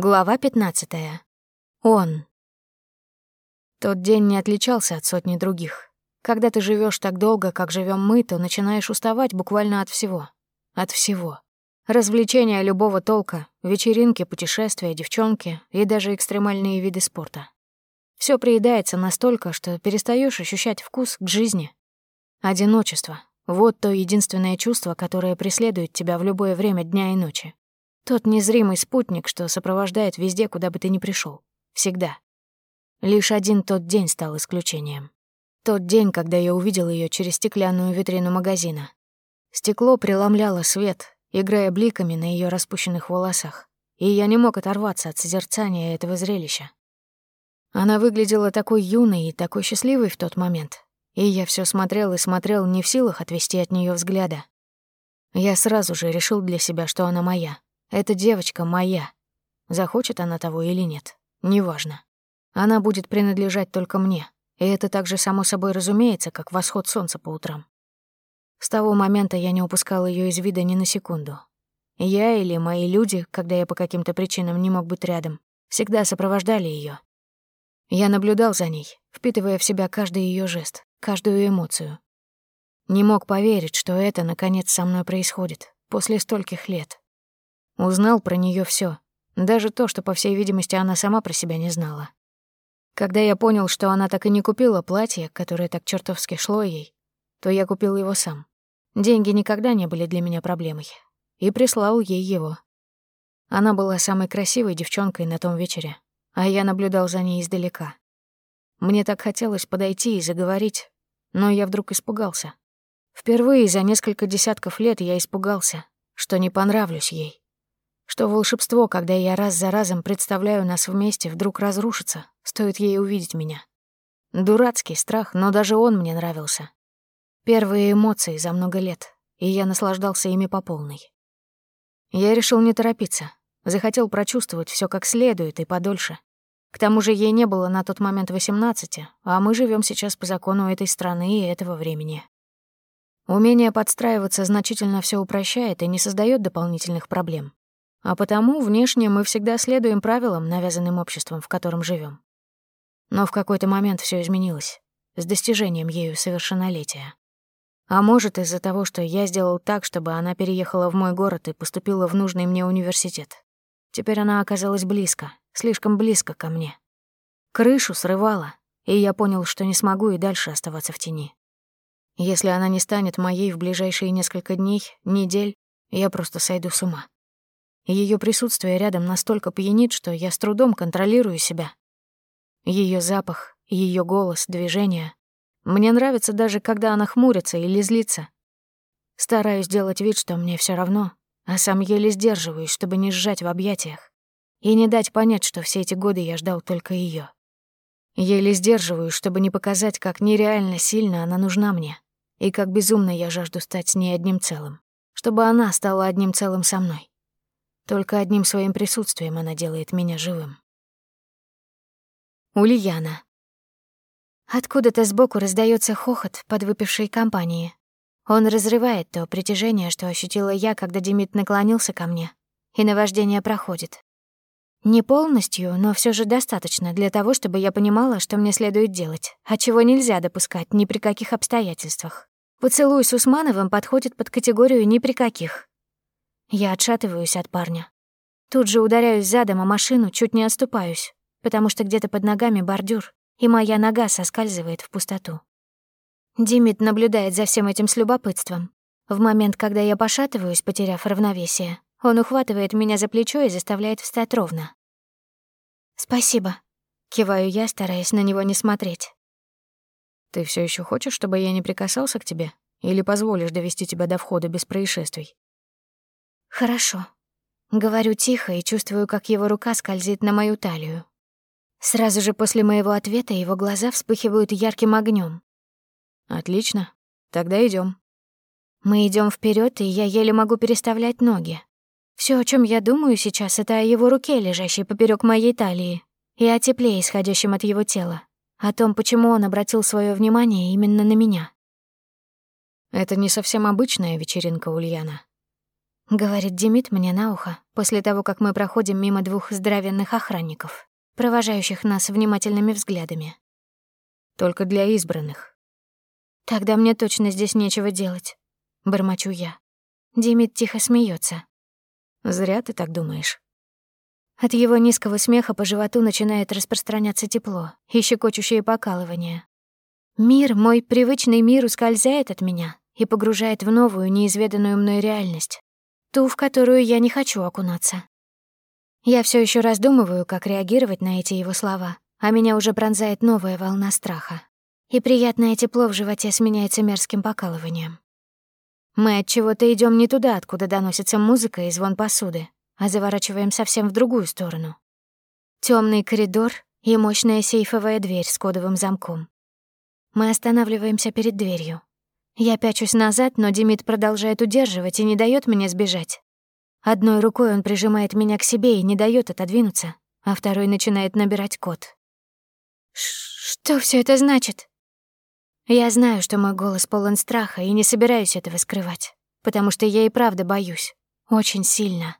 Глава 15. Он. Тот день не отличался от сотни других. Когда ты живешь так долго, как живем мы, то начинаешь уставать буквально от всего. От всего. Развлечения любого толка, вечеринки, путешествия, девчонки и даже экстремальные виды спорта. Все приедается настолько, что перестаешь ощущать вкус к жизни. Одиночество — вот то единственное чувство, которое преследует тебя в любое время дня и ночи. Тот незримый спутник, что сопровождает везде, куда бы ты ни пришел, Всегда. Лишь один тот день стал исключением. Тот день, когда я увидел ее через стеклянную витрину магазина. Стекло преломляло свет, играя бликами на ее распущенных волосах, и я не мог оторваться от созерцания этого зрелища. Она выглядела такой юной и такой счастливой в тот момент, и я все смотрел и смотрел, не в силах отвести от нее взгляда. Я сразу же решил для себя, что она моя, эта девочка моя. Захочет она того или нет, неважно. Она будет принадлежать только мне, и это так же само собой разумеется, как восход солнца по утрам. С того момента я не упускал ее из вида ни на секунду. Я или мои люди, когда я по каким-то причинам не мог быть рядом, всегда сопровождали ее. Я наблюдал за ней, впитывая в себя каждый ее жест, каждую эмоцию. Не мог поверить, что это, наконец, со мной происходит, после стольких лет. Узнал про нее все, даже то, что, по всей видимости, она сама про себя не знала. Когда я понял, что она так и не купила платье, которое так чертовски шло ей, то я купил его сам. Деньги никогда не были для меня проблемой. И прислал ей его. Она была самой красивой девчонкой на том вечере, а я наблюдал за ней издалека. Мне так хотелось подойти и заговорить, но я вдруг испугался. Впервые за несколько десятков лет я испугался, что не понравлюсь ей что волшебство, когда я раз за разом представляю нас вместе, вдруг разрушится, стоит ей увидеть меня. Дурацкий страх, но даже он мне нравился. Первые эмоции за много лет, и я наслаждался ими по полной. Я решил не торопиться, захотел прочувствовать все как следует и подольше. К тому же ей не было на тот момент 18, а мы живем сейчас по закону этой страны и этого времени. Умение подстраиваться значительно все упрощает и не создает дополнительных проблем. А потому внешне мы всегда следуем правилам, навязанным обществом, в котором живем. Но в какой-то момент все изменилось, с достижением ею совершеннолетия. А может, из-за того, что я сделал так, чтобы она переехала в мой город и поступила в нужный мне университет. Теперь она оказалась близко, слишком близко ко мне. Крышу срывала, и я понял, что не смогу и дальше оставаться в тени. Если она не станет моей в ближайшие несколько дней, недель, я просто сойду с ума. Ее присутствие рядом настолько пьянит, что я с трудом контролирую себя. Ее запах, ее голос, движения. Мне нравится даже, когда она хмурится или злится. Стараюсь делать вид, что мне все равно, а сам еле сдерживаюсь, чтобы не сжать в объятиях и не дать понять, что все эти годы я ждал только ее. Еле сдерживаюсь, чтобы не показать, как нереально сильно она нужна мне и как безумно я жажду стать с ней одним целым, чтобы она стала одним целым со мной. Только одним своим присутствием она делает меня живым. Ульяна. Откуда-то сбоку раздается хохот подвыпившей компании. Он разрывает то притяжение, что ощутила я, когда Демид наклонился ко мне, и наваждение проходит. Не полностью, но все же достаточно для того, чтобы я понимала, что мне следует делать, а чего нельзя допускать ни при каких обстоятельствах. Поцелуй с Усмановым подходит под категорию «ни при каких». Я отшатываюсь от парня. Тут же ударяюсь задом о машину, чуть не оступаюсь, потому что где-то под ногами бордюр, и моя нога соскальзывает в пустоту. Димит наблюдает за всем этим с любопытством. В момент, когда я пошатываюсь, потеряв равновесие, он ухватывает меня за плечо и заставляет встать ровно. «Спасибо», — киваю я, стараясь на него не смотреть. «Ты все еще хочешь, чтобы я не прикасался к тебе? Или позволишь довести тебя до входа без происшествий?» «Хорошо». Говорю тихо и чувствую, как его рука скользит на мою талию. Сразу же после моего ответа его глаза вспыхивают ярким огнем. «Отлично. Тогда идем. Мы идем вперед, и я еле могу переставлять ноги. Все, о чем я думаю сейчас, это о его руке, лежащей поперек моей талии, и о тепле, исходящем от его тела, о том, почему он обратил свое внимание именно на меня. Это не совсем обычная вечеринка Ульяна. — говорит Демид мне на ухо после того, как мы проходим мимо двух здоровенных охранников, провожающих нас внимательными взглядами. «Только для избранных». «Тогда мне точно здесь нечего делать», — бормочу я. Демид тихо смеется. «Зря ты так думаешь». От его низкого смеха по животу начинает распространяться тепло и щекочущее покалывание. Мир, мой привычный мир, ускользает от меня и погружает в новую, неизведанную мной реальность. Ту, в которую я не хочу окунаться. Я все еще раздумываю, как реагировать на эти его слова, а меня уже пронзает новая волна страха. И приятное тепло в животе сменяется мерзким покалыванием. Мы от чего-то идем не туда, откуда доносится музыка и звон посуды, а заворачиваем совсем в другую сторону. Темный коридор и мощная сейфовая дверь с кодовым замком. Мы останавливаемся перед дверью. Я пячусь назад, но Демид продолжает удерживать и не дает мне сбежать. Одной рукой он прижимает меня к себе и не дает отодвинуться, а второй начинает набирать код. «Что все это значит?» Я знаю, что мой голос полон страха и не собираюсь этого скрывать, потому что я и правда боюсь. Очень сильно.